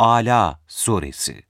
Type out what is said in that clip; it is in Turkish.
Ala Suresi.